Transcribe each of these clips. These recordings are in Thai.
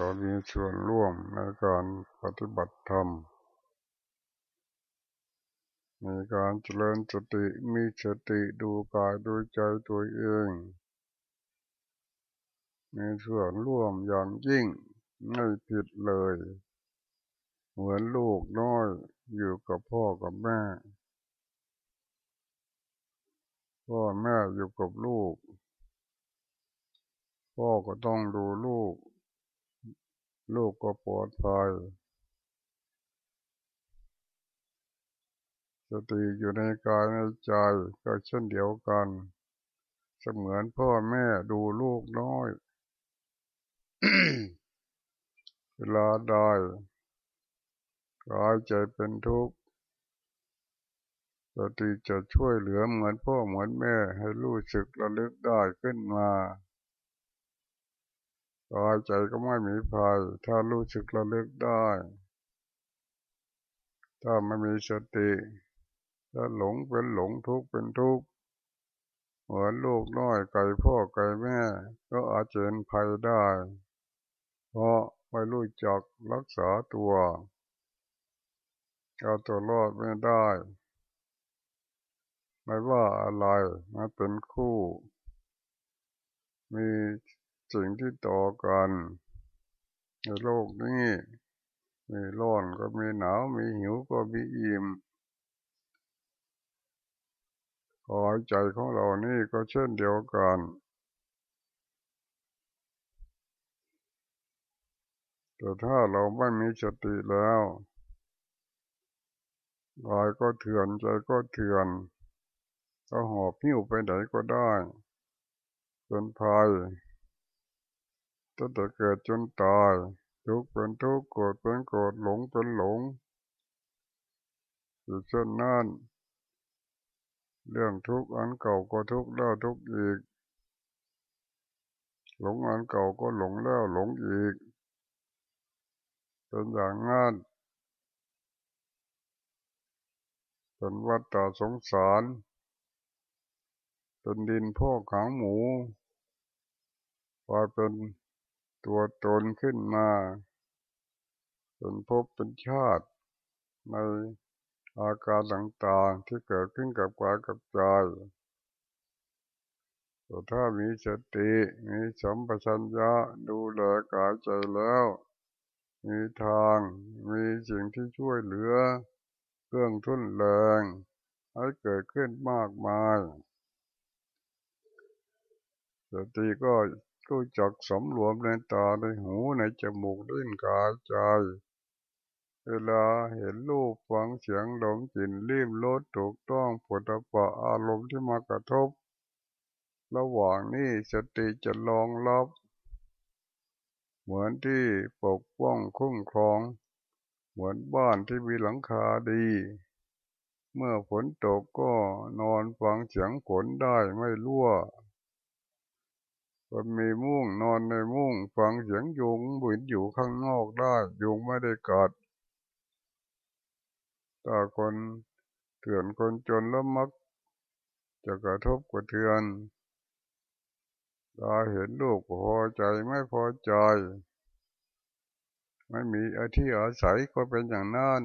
ก็มีส่วนร่วมในการปฏิบัติธรรม มีการเจริญสติมีสติดูกายดูใจตัวเอง มีส่วนร่วมอย่างยิ่งไม่ผิดเลย เหมือนลูกน้อยอยู่กับพ่อกับแม่ พ่อแม่อยู่กับลูก พ่อก็ต้องดูลูก ลูกก็ปลอดภัยสติอยู่ในกายในใจก็เช่นเดียวกัน เสมือนพ่อแม่ดูลูกน้อย เวลาได้กายใจเป็นทุกข์สติจะช่วยเหลือเหมือนพ่อเหมือนแม่ให้รู้สึกระลึกได้ขึ้นมา กายใจก็ไม่มีภัย ถ้ารู้สึกระลึกได้ ถ้าไม่มีสติถ้าหลงเป็นหลงทุกข์เป็นทุกข์เหมือนลูกน้อยไก่พ่อไก่แม่ ก็อาจจะเป็นภัยได้ เพราะไม่รู้จักรักษาตัวเอาตัวรอดไม่ได้ ไม่ว่าอะไรมาเป็นคู่ มี สิ่งที่ต่อกันในโลกนี้มีร้อนก็มีหนาวมีหิวก็มีอิ่มกายใจของเรานี่ก็เช่นเดียวกันแต่ถ้าเราไม่มีสติแล้วกายก็เถื่อนใจก็เถื่อน ก็หอบหิ้วไปไหนก็ได้เป็นภัย ตั้งแต่เกิดจนตายทุกเป็นทุกโกรธเป็นโกรธหลงเป็นหลงอยู่เช่นนั้นเรื่องทุกอันเก่าก็ทุกแล้วทุกอีก หลงอันเก่าก็หลงแล้วหลงอีก เป็นอย่างนั้นเป็นวัฏฏะสงสารเป็นดินพ่อขังหมูกลายเป็น ตัวตนขึ้นมาเป็นภพเป็นชาติในอาการต่างๆที่เกิดขึ้นกับกายกับใจแต่ถ้ามีสติมีสัมปชัญญะดูแลกายใจแล้ว มีทางมีสิ่งที่ช่วยเหลือเครื่องทุนแรงให้เกิดขึ้นมากมาย สติก็ รู้จักสมรวมในตาในหูในจมูกลิ้นกายใจ เวลาเห็นรูปฟังเสียงดมกลิ่นลิ้มรสถูกต้องผลปะอารมณ์ที่มากระทบ ระหว่างนี้สติจะลองรับ เหมือนที่ปกป้องคุ้มครอง เหมือนบ้านที่มีหลังคาดี เมื่อฝนตกก็นอนฟังเสียงฝนได้ไม่รั่ว คนมีมุ้งนอนในมุ้งฟังเสียงยุงบุญอยู่ข้างนอกได้ยุงไม่ได้กัดถ้าคนเถื่อนคนจนแล้วมัก จะกระทบกระเทือนตาเห็นลูกพอใจไม่พอใจ ไม่มีอที่อาศัยก็เป็นอย่างนั้น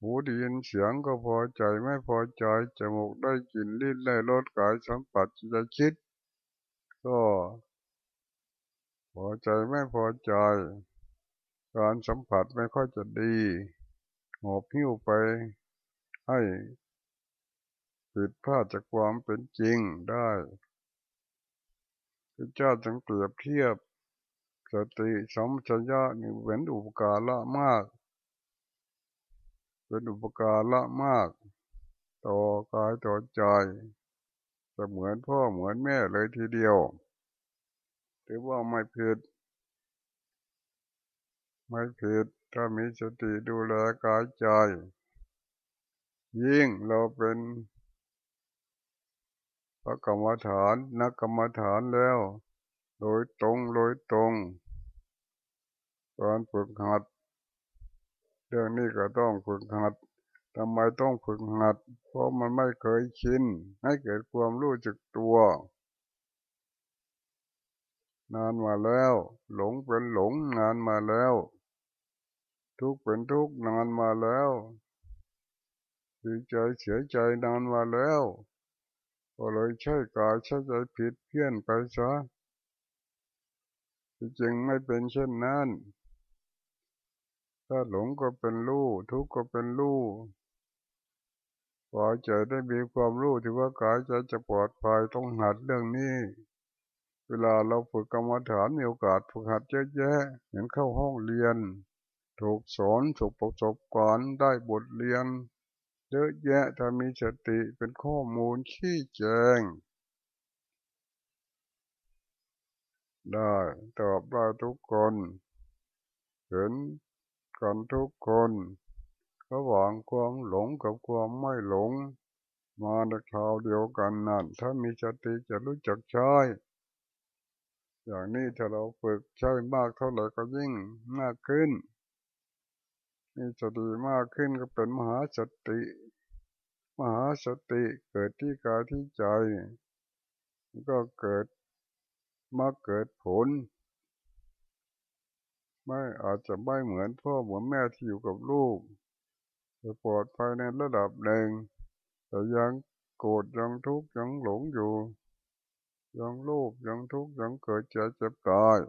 หูได้ยินเสียงก็พอใจไม่พอใจจมูกได้กลิ่นลิ้นได้รสกายสัมผัสจะคิด ก็พอใจไม่พอใจ การสัมผัสไม่ค่อยจะดีหอบหิ้วไปให้ผิดพลาดจากความเป็นจริงได้พระเจ้าจึงเปรียบเทียบ สติสมชัญญะนี่เป็นอุปการละมาก เป็นอุปการละมาก ต่อกายต่อใจ จะเหมือนพ่อเหมือนแม่เลยทีเดียวถือว่าไม่ผิด ไม่ผิดถ้ามีสติดูแลกายใจ ยิ่งเราเป็นพระกรรมฐานนักกรรมฐานแล้ว โดยตรงโดยตรงการฝึกหัด เรื่องนี้ก็ต้องฝึกหัด ทำไมต้องฝึกหัด เพราะมันไม่เคยชิน ให้เกิดความรู้จักตัว นานมาแล้ว หลงเป็นหลงนานมาแล้ว ทุกข์เป็นทุกข์นานมาแล้วดีใจเสียใจนานมาแล้วก็เลยใช้กายใช้ใจผิดเพี้ยนไปซะจริงไม่เป็นเช่นนั้น ถ้าหลงก็เป็นรู้ทุกข์ก็เป็นรู้ พอใจได้มีความรู้ที่ว่ากายใจจะปลอดภัยต้องหัดเรื่องนี้ เวลาเราฝึกกรรมฐานมีโอกาสฝึกหัดเยอะแยะเห็นเข้าห้องเรียน ถูกสอนถูกประสบการณ์ได้บทเรียน เยอะแยะถ้ามีสติเป็นข้อมูลขี้แจงได้ตอบได้ทุกคน เห็นกันทุกคน ระหว่างความหลงกับความไม่หลง มาในคราวเดียวกันนั่นถ้ามีสติจะรู้จักใช้ อย่างนี้ถ้าเราฝึกใช้มากเท่าไหร่ก็ยิ่งมากขึ้นมีสติมากขึ้นก็เป็นมหาสติ มหาสติเกิดที่กายที่ใจ ก็เกิดมาเกิดผล ไม่อาจจะไม่เหมือนพ่อเหมือนแม่ที่อยู่กับลูก จะปลอดภัยในระดับหนึ่ง แต่ยังโกรธยังทุกข์ยังหลงอยู่ ยังโลภยังทุกข์ยังเกิดเจ็บเจ็บกาย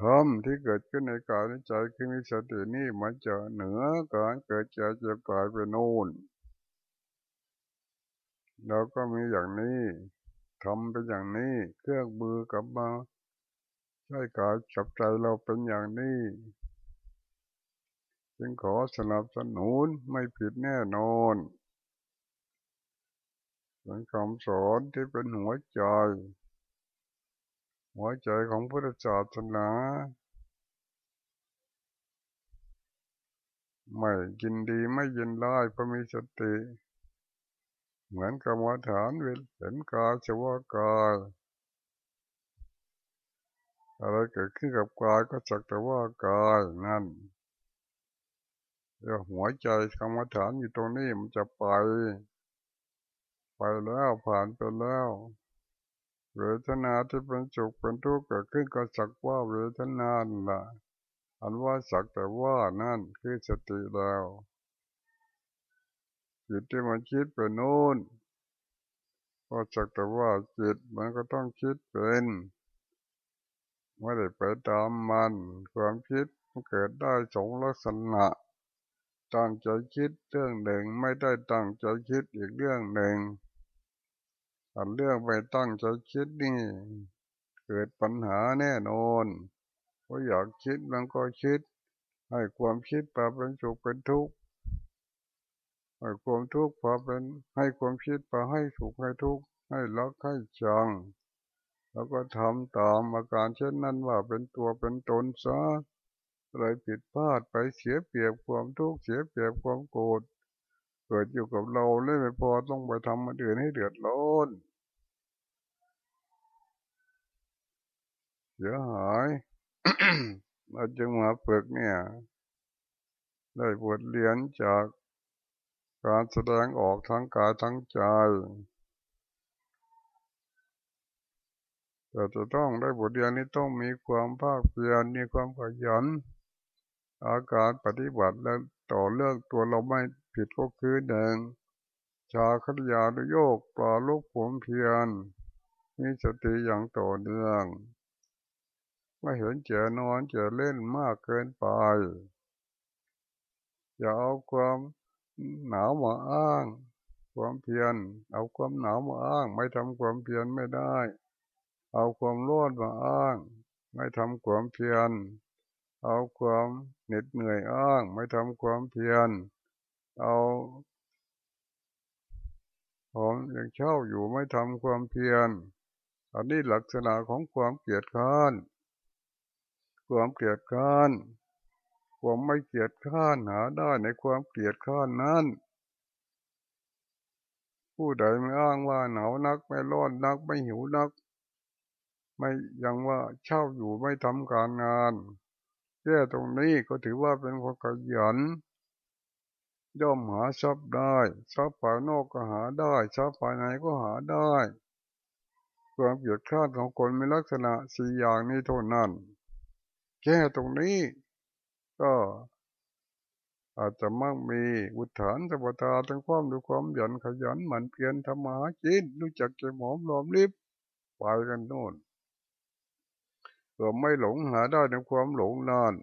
ธรรมที่เกิดขึ้นในกายในใจคือมีสตินี่มันจะเหนือการเกิดเจ็บเจ็บกายไปโน่นเราก็มีอย่างนี้ทำเป็นอย่างนี้เครื่องมือกับมาใช้กายจับใจเราเป็นอย่างนี้ จึงขอสนับสนุนไม่ผิดแน่นอนเป็นคำสอนที่เป็นหัวใจ หัวใจของพุทธศาสนาไม่กินดีไม่ยินร้ายเพราะมีสติ เหมือนกรรมฐานเห็นกายเฉพากายอะไรเกิดขึ้นกับกายก็สักแต่ว่ากายนั่น เดี๋ยวหัวใจกรรมฐานอยู่ตรงนี้มันจะไป ไปแล้วผ่านไปแล้วเวทนาที่เป็นสุขเป็นทุกข์เกิดขึ้นก็สักว่าเวทนาล่ะ อันว่าสักแต่ว่านั่นคือสติแล้วจิตที่มันคิดไปโน่นก็สักแต่ว่าจิตมันก็ต้องคิดเป็นไม่ได้ไปตามมัน ความคิดมันเกิดได้สองลักษณะ ตั้งใจคิดเรื่องหนึ่งไม่ได้ตั้งใจคิดอีกเรื่องหนึ่งอันเรื่องไปตั้งใจคิดนี่ เกิดปัญหาแน่นอนเพราะอยากคิดมันก็คิด ให้ความคิดพาเป็นสุขเป็นทุกข์ให้ความทุกข์พาเป็นให้ความคิดพาให้สุขให้ทุกข์ให้รักให้ชังแล้วก็ทำตามอาการเช่นนั้นว่าเป็นตัวเป็นตนซะ เลยผิดพลาดไปเสียเปรียบความทุกข์เสียเปรียบความโกรธเกิดอยู่กับเราเลยไม่พอต้องไปทำมันอื่นให้เดือดร้อนเสียหายเราจึงมาฝึกเนี่ย ได้บทเรียนจากการแสดงออกทั้งกายทั้งใจแต่จะต้องได้บทเรียนนี้ต้องมีความภาคเพียรมีความขยัน อาการปฏิบัติแล้วต่อเรื่องตัวเราไม่ผิดก็คือหนึ่งชาคริยานโยกปลาลูกผมเพียนมีสติอย่างต่อเนื่องไม่เห็นเจนอนเจเล่นมากเกินไป อย่าเอาความหนาวมาอ้าง ความเพียร เอาความหนาวมาอ้าง ไม่ทำความเพียรไม่ได้ เอาความร้อนมาอ้าง ไม่ทำความเพียร เอาความเหน็ดเหนื่อยอ้าง ไม่ทำความเพียร เอาของอย่างเช่าอยู่ไม่ทำความเพียร อันนี้ลักษณะของความเกลียดข้าน ความเกลียดข้านความไม่เกลียดข้านหาได้ในความเกลียดข้านนั้น ผู้ใดไม่อ้างว่าหนาวนักไม่ร้อนนักไม่หิวนัก ไม่ยังว่าเช่าอยู่ไม่ทำการงาน ก้ตรงนี้ก็ถือว่าเป็นคนขยันย่อมหาทรัพย์ได้ทรัพย์ภายนอกก็หาได้ทรัพย์ภายในก็หาได้ความเกียดข้านของคนมีลักษณะสี่อย่างนี้เท่านั้นแค่ตรงนี้ ก็อาจจะมั่งมีอุทานสบัตาทั้งความด้วยความหยันขยันหมั่นเพียรทำมาหากินรู้จักเก็บหอมรอมริบไปกันโน่น ก็ไม่หลงหาได้ในความหลงนาน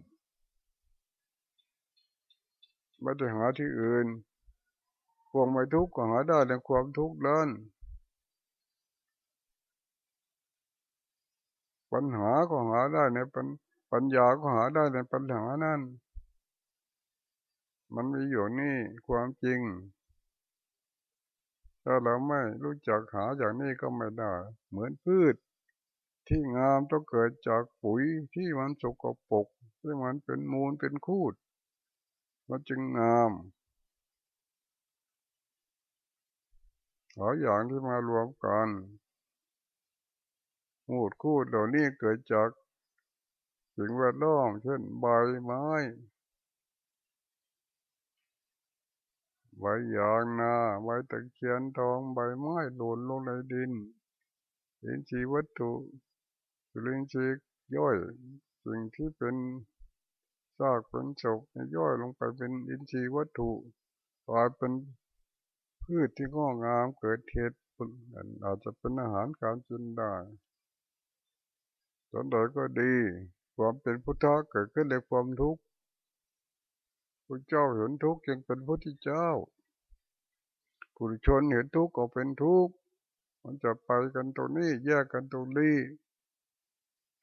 ไม่ได้หาที่อื่นความไม่ทุกข์ก็หาได้ในความทุกข์นั้นปัญหาก็หาได้ในปัญปัญญาก็หาได้ในปัญหานั้น มันมีอยู่นี่ความจริง ถ้าเราไม่รู้จักหาอย่างนี้ก็ไม่ได้ เหมือนพืช ที่งามต้องเกิดจากปุ๋ยที่มันสกปรกที่มันเป็นมูลเป็นคูด มันจึงงามหลายอย่างที่มารวมกันมูดคูดเหล่านี้เกิดจากสิ่งแวดล้อมเช่นใบไม้ใบยางนาใบตะเคียนทองใบไม้หล่นลงในดินอินทรีวัตถุ จุลินทรีย์ย่อยสิ่งที่เป็นซากเป็นศพย่อยลงไปเป็นอินทรีย์วัตถุกลายเป็นพืชที่งอกงามเกิดเทศอาจจะเป็นอาหารการกินได้ส่วนใดก็ดีความเป็นพุทธะเกิดขึ้นในความทุกข์พระเจ้าเห็นทุกข์จึงเป็นพระเจ้าผู้ชนเห็นทุกข์ก็เป็นทุกข์มันจะไปกันตรงนี้แยกกันตรงนี้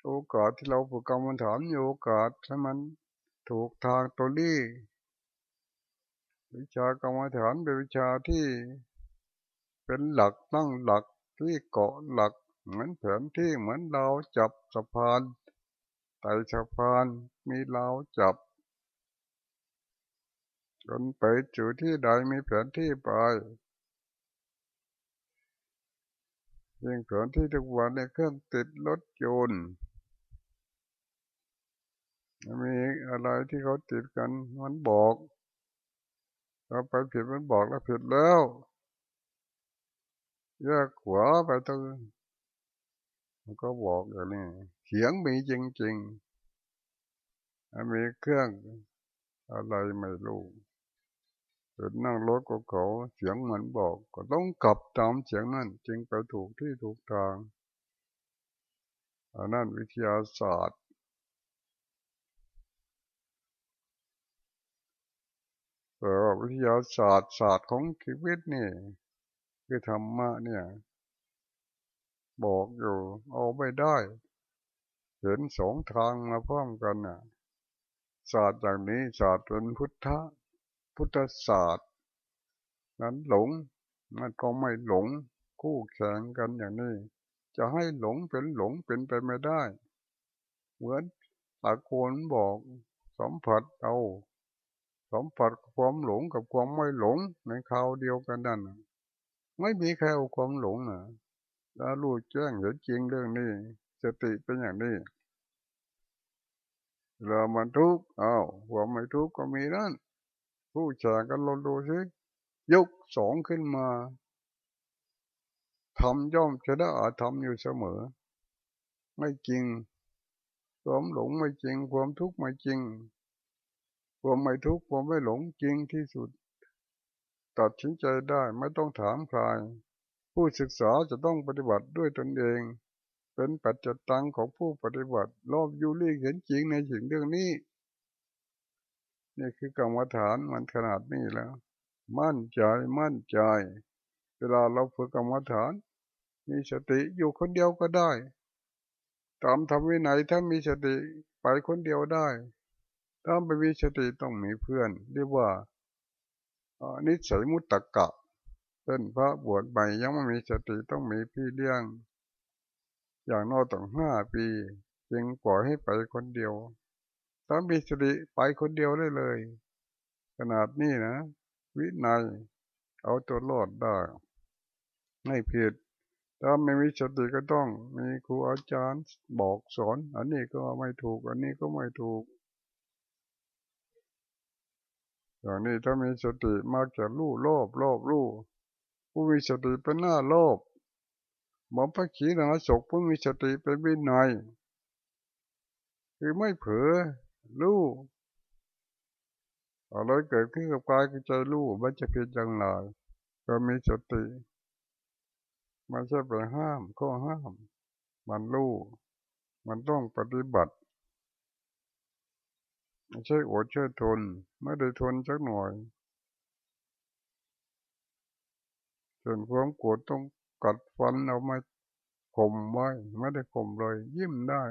โอกาสที่เราฝึกกรรมฐานมีโอกาสให้มันถูกทางตัวนี้วิชากรรมฐานเป็นวิชาที่เป็นหลักตั้งหลักที่เกาะหลัก เหมือนแผนที่เหมือนเราจับสะพานไต่สะพานมีเราจับจนไปจุดที่ใดมีแผนที่ไปยิ่งแผนที่ทุกวันในเครื่องติดรถยนต์ มีอะไรที่เขาติดกันมันบอกเราไปผิดมันบอกแล้วผิดแล้วแยกขวาไปตรงมันก็บอกอย่างนี้เสียงมีจริงๆมีเครื่องอะไรไม่รู้เดินนั่งรถกับเขาเสียงเหมือนบอก ก็ต้องกลับตามเสียงนั่นจึงไปถูกที่ถูกทางอันนั้นวิทยาศาสตร์ แต่วิทยาศาสตร์ศาสตร์ของชีวิตนี่ คือธรรมะเนี่ย บอกอยู่ เอาไม่ได้ เห็นสองทางมาพร้อมกันน่ะ ศาสตร์อย่างนี้ศาสตร์เป็นพุทธพุทธศาสตร์ นั้นหลงมันก็ไม่หลงคู่แข่งกันอย่างนี้ จะให้หลงเป็นหลงเป็นไปไม่ได้ เหมือนตะโกนบอกสัมผัสเอา สัมผัสความหลงกับความไม่หลงในคราวเดียวกันนั่นไม่มีใครเอาความหลงนะถ้ารู้แจ้งเห็นจริงเรื่องนี้สติเป็นอย่างนี้เรามันทุกข์เอาวความไม่ทุกข์ก็มีนั่นผู้แข่งกันลองดูสิยกสองขึ้นมาทำย่อมชนะอาธรรมอยู่เสมอ ไม่จริงความหลงไม่จริง ความทุกข์ไม่จริง ความไม่ทุกข์ความไม่หลงจริงที่สุด ตัดสินใจได้ไม่ต้องถามใคร ผู้ศึกษาจะต้องปฏิบัติด้วยตนเอง เป็นปัจจตังของผู้ปฏิบัติ รอบยูรีเห็นจริงในสิ่งเรื่องนี้ นี่คือกรรมฐานมันขนาดนี้แล้ว มั่นใจมั่นใจ เวลาเราฝึกกรรมฐาน มีสติอยู่คนเดียวก็ได้ ตามทำวินัยถ้ามีสติไปคนเดียวได้ ถ้าไม่มีสติต้องมีเพื่อน เรียกว่านิสัยมุตตะกะเป็นพระบวชใหม่ยังไม่มีสติต้องมีพี่เลี้ยง อย่างน้อยต้องห้าปีจึงปล่อยให้ไปคนเดียวถ้ามีสติไปคนเดียวได้เลย ขนาดนี้นะ วินัยเอาตัวรอดได้ไม่ผิดถ้าไม่มีสติก็ต้อง มีครูอาจารย์บอกสอน อันนี้ก็ไม่ถูก อันนี้ก็ไม่ถูก อย่างนี้ถ้ามีสติมากจะรู้โลภโลภรู้ผู้มีสติเป็นหน้าโลภหมอพระขีณาสกผู้มีสติเป็นวินัยคือไม่เผลอรู้อะไรเกิดขึ้นกับกายกับใจรู้มันจะเป็นอย่างไรก็มีสติมันจะไปห้ามข้อห้าม มันรู้ มันต้องปฏิบัติ ไม่ใช่อดใช่ทนไม่ได้ทนสักหน่อยจนความโกรธต้องกัดฟันเอามาข่มไว้ไม่ได้ข่มเลย ยิ้มได้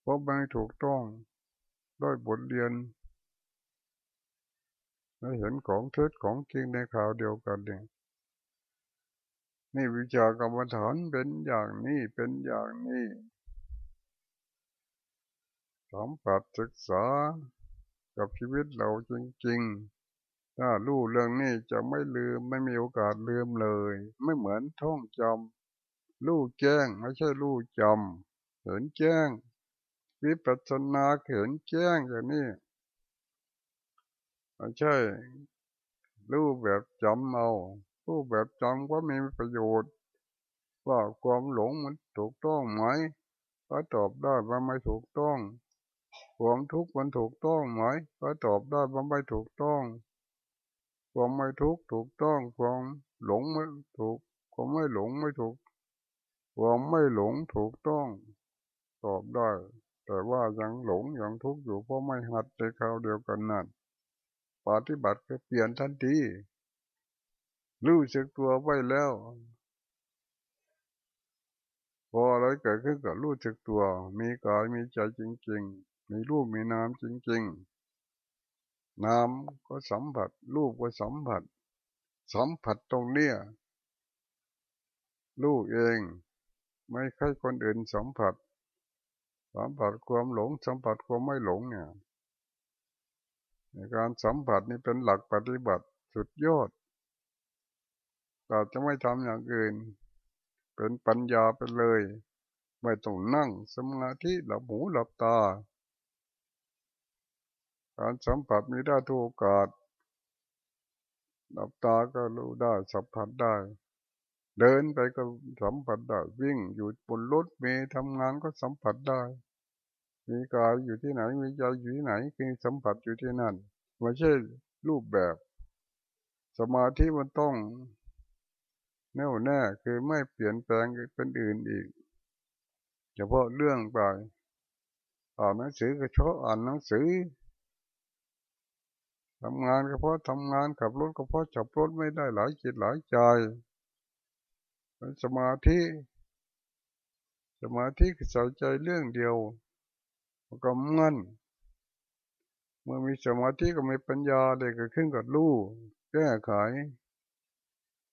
เพราะไม่ถูกต้องด้วยบทเรียนได้เห็นของเท็จของจริงในข่าวเดียวกันเนี่ยนี่วิชากรรมฐานเป็นอย่างนี้เป็นอย่างนี้สัมผัสศึกษา กับชีวิตเราจริงๆ ถ้ารู้เรื่องนี้จะไม่ลืมไม่มีโอกาสลืมเลย ไม่เหมือนท่องจำรู้แจ้งไม่ใช่รู้จำเห็นแจ้ง วิปัสสนาเห็นแจ้งอย่างนี้ไม่ใช่รู้แบบจำเอารู้แบบจำก็มีประโยชน์ ว่าความหลงมันถูกต้องไหมก็ตอบได้ว่าไม่ถูกต้อง ความทุกข์มันถูกต้องไหมก็ตอบได้ว่าไม่ถูกต้อง ความไม่ทุกข์ถูกต้องความหลงไม่ถูกความไม่หลงไม่ถูกความไม่หลงถูกต้อง ตอบได้ แต่ว่ายังหลงยังทุกข์อยู่เพราะไม่หัดในคราวเดียวกันนั่นปฏิบัติก็เปลี่ยนทันทีรู้สึกตัวไว้แล้วพออะไรเกิดขึ้นกับรู้สึกตัว มีกายมีใจจริง ๆ มีรูปมีนามจริงๆ นามก็สัมผัส รูปก็สัมผัส สัมผัสตรงเนี้ยรู้เอง ไม่ใช่คนอื่นสัมผัส สัมผัสความหลง สัมผัสความไม่หลงเนี่ยในการสัมผัสนี่เป็นหลักปฏิบัติสุดยอดเราจะไม่ทำอย่างอื่น เป็นปัญญาไปเลย ไม่ต้องนั่งสมาธิหลับหูหลับตา การสัมผัสมีได้ทุกโอกาสหลับตาก็รู้ได้สัมผัสได้ เดินไปก็สัมผัสได้ วิ่งอยู่บนรถเมย์ทำงานก็สัมผัสได้ มีกายอยู่ที่ไหนมีใจอยู่ที่ไหนคือสัมผัสอยู่ที่นั่นไม่ใช่รูปแบบ สมาธิมันต้องแน่วแน่คือไม่เปลี่ยนแปลงเป็นอื่นอีกเฉพาะเรื่องไปอ่านหนังสือก็ชอบอ่านหนังสือ ทำงานก็เพราะทำงานขับรถก็เพราะจับรถไม่ได้หลายจิตหลายใจเป็นสมาธิสมาธิคือใส่ใจเรื่องเดียวก็มั่นเมื่อมีสมาธิก็มีปัญญาเด็กขึ้นกับรู้แก้ไข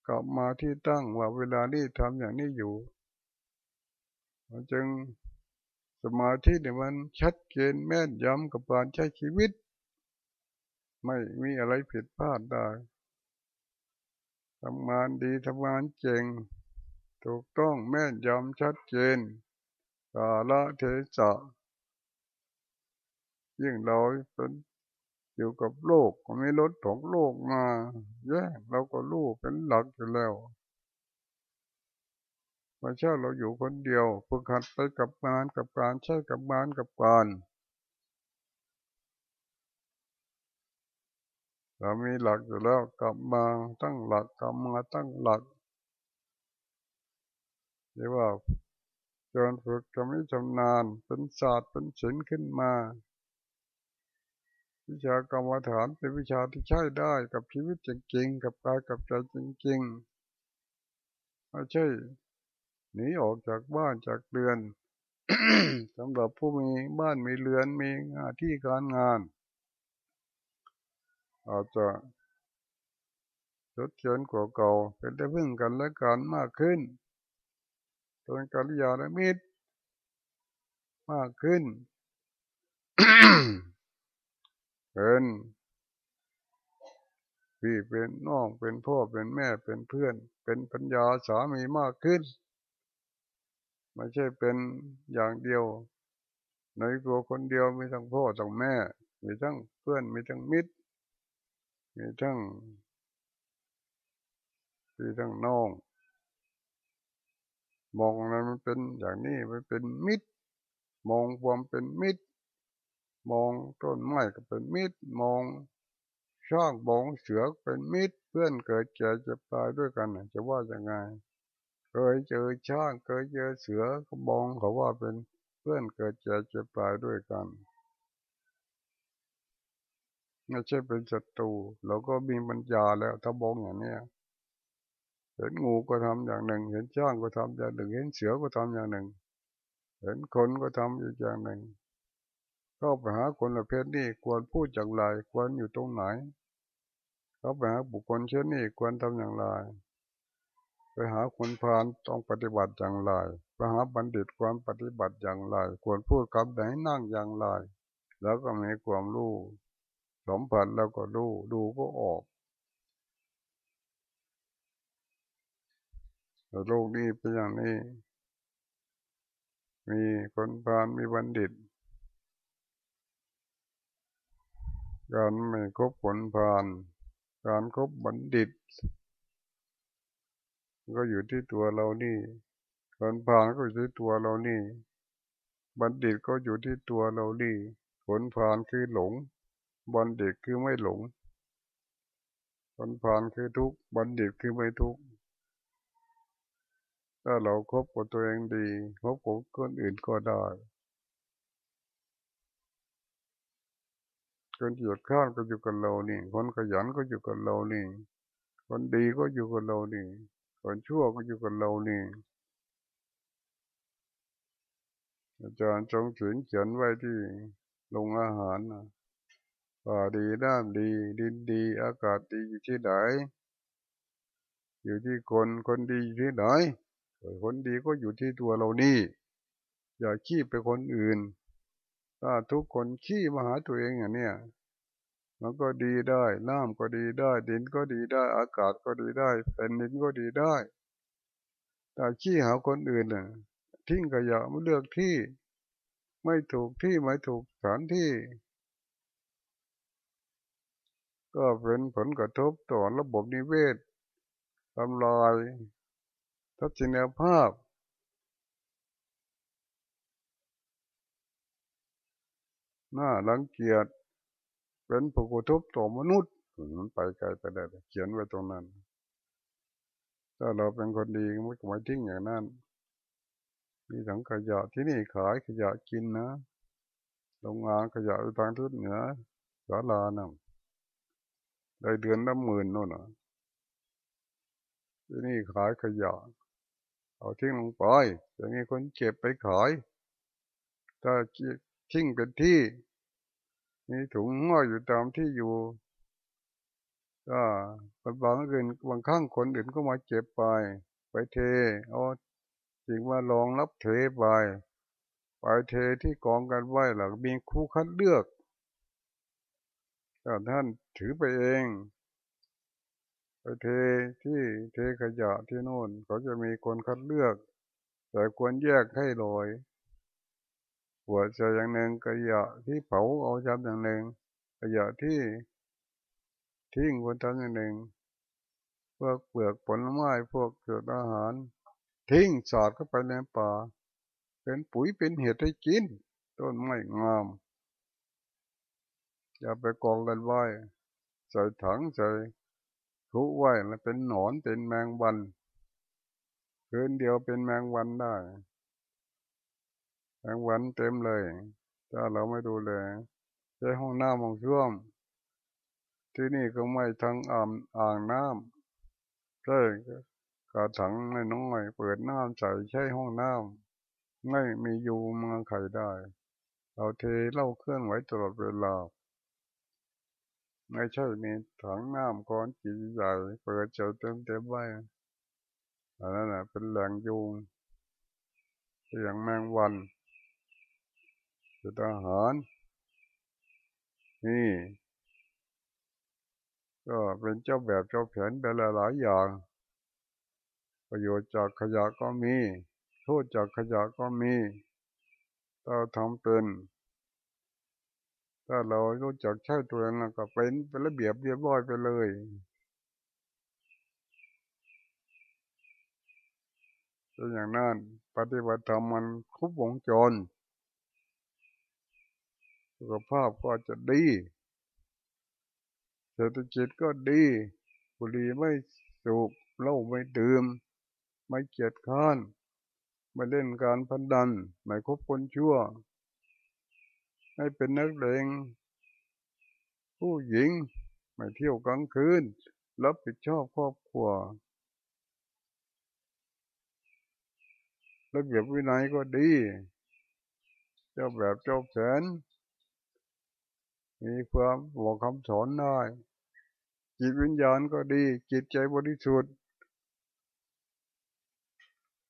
กลับมาที่ตั้งว่าเวลานี้ทำอย่างนี้อยู่มันจึงสมาธิเนี่ยมันชัดเจนแม่นยำกับการใช้ชีวิต ไม่มีอะไรผิดพลาดได้ทำงานดีทำงานเก่ง ถูกต้องแม่นยำชัดเจนกาละเทศะยิ่งเราเป็นอยู่กับโลกก็ไมีรถของโลกมาแย่เราก็รู้เป็นหลักอยู่แล้วไม่ใช่เราอยู่คนเดียวฝึกหัดไปกับงานกับการใช้กับงานกับการ เรามีหลักอยู่แล้วกลับมาตั้งหลักกลับมาตั้งหลักเรียกว่าจนฝึกจะไม่ชำนาญเป็นศาสตร์เป็นศิลป์ขึ้นมา วิชากรรมฐานเป็นวิชาที่ใช้ได้กับชีวิตจริงๆกับกายกับใจจริงๆไม่ใช่หนีออกจากบ้านจากเรือนสำหรับผู้มีบ้านมีเรือนมีงานที่การงาน อาจจะลดเชิญกว่าเก่า เป็นได้พึ่งกันและกันมากขึ้นตัวกัลยาณมิตร มากขึ้น เป็นพี่เป็นน้องเป็นพ่อเป็นแม่เป็นเพื่อน เป็นปัญญาสามีมากขึ้น ไม่ใช่เป็นอย่างเดียว ในตัวคนเดียวมีทั้งพ่อทั้งแม่ มีทั้งเพื่อนมีทั้งมิตร มีทั้งมีทั้งน้อง มองอะไรมันเป็นอย่างนี้มันเป็นมิตร มองความเป็นมิตร มองต้นไม้ก็เป็นมิตร มองช่างมองเสือเป็นมิตร เพื่อนเกิดเจ็บตายด้วยกันจะว่ายังไงเคยเจอช่างเคยเจอเสือก็มองเขาว่าเป็นเพื่อนเกิดเจ็บตายด้วยกัน ไม่ใช่เป็นศัตรูเราก็มีปัญญาแล้วถ้ามองอย่างนี้เห็นงูก็ทำอย่างหนึ่ง เห็นช้างก็ทำอย่างหนึ่ง เห็นเสือก็ทำอย่างหนึ่ง เห็นคนก็ทำอีกอย่างหนึ่งเข้าไปหาคนประเภทนี้ควรพูดอย่างไรควรอยู่ตรงไหนเข้าไปหาบุคคลเช่นนี้ควรทำอย่างไรไปหาคนพาลต้องปฏิบัติอย่างไรไปหาบัณฑิตควรปฏิบัติอย่างไร ควรพูดคำไหนนั่งอย่างไร แล้วก็มีความรู้ สัมผัสแล้วก็รู้ดูก็ออกโลกนี้เป็นอย่างนี้ มีคนพาลมีบัณฑิต การไม่คบคนพาลการครบบัณฑิต ก็อยู่ที่ตัวเรานี่คนพาลก็อยู่ที่ตัวเรานี่ บัณฑิตก็อยู่ที่ตัวเรานี่คนพาลคือหลง บัณฑิตคือไม่หลงคนพาลคือทุกบัณฑิตคือไม่ทุกถ้าเราครบกับตัวเองดีคบกับคนอื่นก็ได้คนเกียดข้านก็อยู่กับเรานี่ คนขยันก็อยู่กับเรานี่ คนดีก็อยู่กับเรานี่ คนชั่วก็อยู่กับเรานี่อาจารย์จงเขียนเขียนไว้ที่ลงอาหารนะ ป่าดีน้ำดี ดินดี อากาศดีอยู่ที่ไหน อยู่ที่คนคนดีอยู่ที่ไหนคนดีก็อยู่ที่ตัวเรานี่ อย่าขี้ไปคนอื่น ถ้าทุกคนขี้มาหาตัวเองอย่างเนี้ยมันก็ดีได้น้ำก็ดีได้ ดินก็ดีได้ อากาศก็ดีได้แผ่นดินก็ดีได้ แต่ขี้หาคนอื่นน่ะทิ้งขยะไม่เลือกที่ ไม่ถูกที่ไม่ถูกสถานที่ ก็เป็นผลกระทบต่อระบบนิเวศทำลายทัศนียภาพน่ารังเกียจเป็นผลกระทบต่อมนุษย์มันไปไกลไปได้เขียนไว้ตรงนั้น ถ้าเราเป็นคนดีไม่ไม่ทิ้งอย่างนั้น มีถังขยะที่นี่ขายขยะกินนะโรงงานขยะทางทิศเหนือสาลานะ ได้เดือนละหมื่นโน่นนะที่นี่ขายขยะ เอาทิ้งลงไปจะมีคนเก็บไปขาย ถ้าทิ้งเป็นที่ มีถุงห้อยอยู่ตามที่อยู่ก็บางอื่นบางข้างคนอื่นก็มาเก็บไป ไปเทเอาสิ่งมาลองรับเทไป ไปเทที่กองกันไว้หลังมีคู่คัดเลือก ถ้าท่านถือไปเอง ไปเทที่เทขยะที่โน่นเขาจะมีคนคัดเลือก แต่ควรแยกให้ลอยหัวใจอย่างหนึ่งขยะที่เผาเอาจำอย่างหนึ่งขยะที่ทิ้งควรทำอย่างหนึ่งพวกเปลือกผลไม้พวกเกลืออาหาร ทิ้งสอดเข้าไปในป่า เป็นปุ๋ยเป็นเห็ดให้กิน ต้นไม้งาม อย่าไปกองกันไว้ใส่ถังใส่ทุไว้แล้วเป็นหนอนเป็นแมงวันคืนเดียวเป็นแมงวันได้ แมงวันเต็มเลย ถ้าเราไม่ดูแลใช้ห้องน้ำห้องช่วมที่นี่ก็ไม่ทั้งอ่างอ่างน้ำใช่กระถังน้อยเปิดน้ำใส่ใช้ห้องน้ำไม่มีอยู่มาไข่ได้ เราเทเล่าเครื่องไว้ตลอดเวลา ไม่ใช่มีถังน้ำก้อนจีใหญ่เปิดเจอเต็มเต็มไว้อันนั้นนะเป็นแหล่งยุงเสียงแมงวันจุดอาหาร นี่ ก็เป็นเจ้าแบบเจ้าแผนแต่ละหลายอย่าง ประโยชน์จากขยะก็มี โทษจากขยะก็มี เราทำเป็น ถ้าเรารู้จักใช้ตัวเองก็เป็นเป็นระเบียบเรียบร้อยไปเลยเป็นอย่างนั้นปฏิบัติธรรมมันครบวงจร สุขภาพก็จะดี เศรษฐกิจก็ดี บุหรี่ไม่สูบเหล้าไม่ดื่ม ไม่เกียดข้าน ไม่เล่นการพนัน ไม่คบคนชั่ว ไม่เป็นนักเลงผู้หญิงไม่เที่ยวกลางคืน รับผิดชอบครอบครัวระเบียบวินัยก็ดี เจ้าแบบเจ้าแผน มีความบอกคำสอนได้ จิตวิญญาณก็ดี จิตใจบริสุทธิ์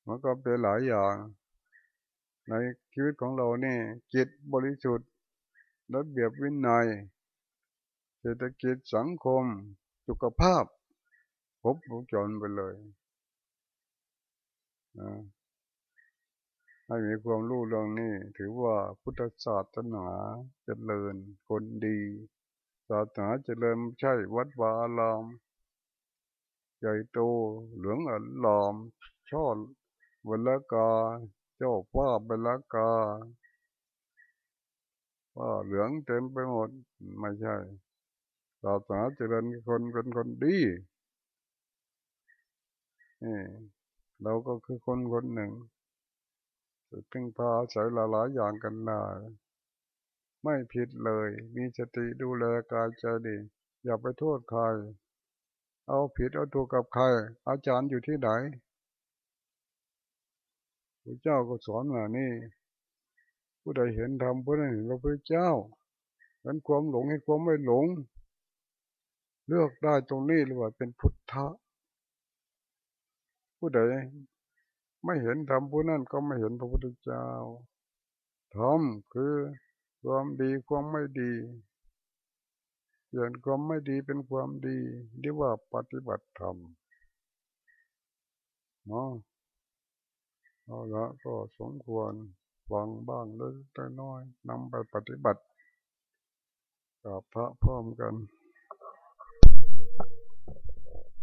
มันก็เป็นหลายอย่าง ในชีวิตของเราเนี่ยจิตบริสุทธิ์ ระเบียบวินัย เศรษฐกิจสังคม สุขภาพครบวงจรไปเลยให้มีความรู้เรื่องนี้ ถือว่าพุทธศาสนาเจริญคนดี ศาสนาเจริญใช่วัดวาลาม ใหญ่โตเหลืองอลามช่อเวลากา เจ้าว่าเวลากา ว่าเหลืองเต็มไปหมด ไม่ใช่ศาสนาเจริญคนเป็นคนดีนี่เราก็คือคนคนหนึ่งพึ่งพาใส่หลายอย่างกันได้ไม่ผิดเลย มีสติดูแลกายใจดี อย่าไปโทษใคร เอาผิดเอาถูกกับใคร อาจารย์อยู่ที่ไหนพระเจ้าก็สอนว่านี่ ผู้ใดเห็นธรรมผู้นั้นเห็นพระพุทธเจ้าเป็นความหลงให้ความไม่หลง เลือกได้ตรงนี้หรือว่าเป็นพุทธะผู้ใดไม่เห็นธรรมผู้นั้นก็ไม่เห็นพระพุทธเจ้าธรรมคือความดีความไม่ดีเปลี่ยนความไม่ดีเป็นความดีเรียกว่าปฏิบัติธรรมเนาะเอาละก็สมควร วังบ้างเล็กน้อยนำไปปฏิบัติกับพระพร้อมกัน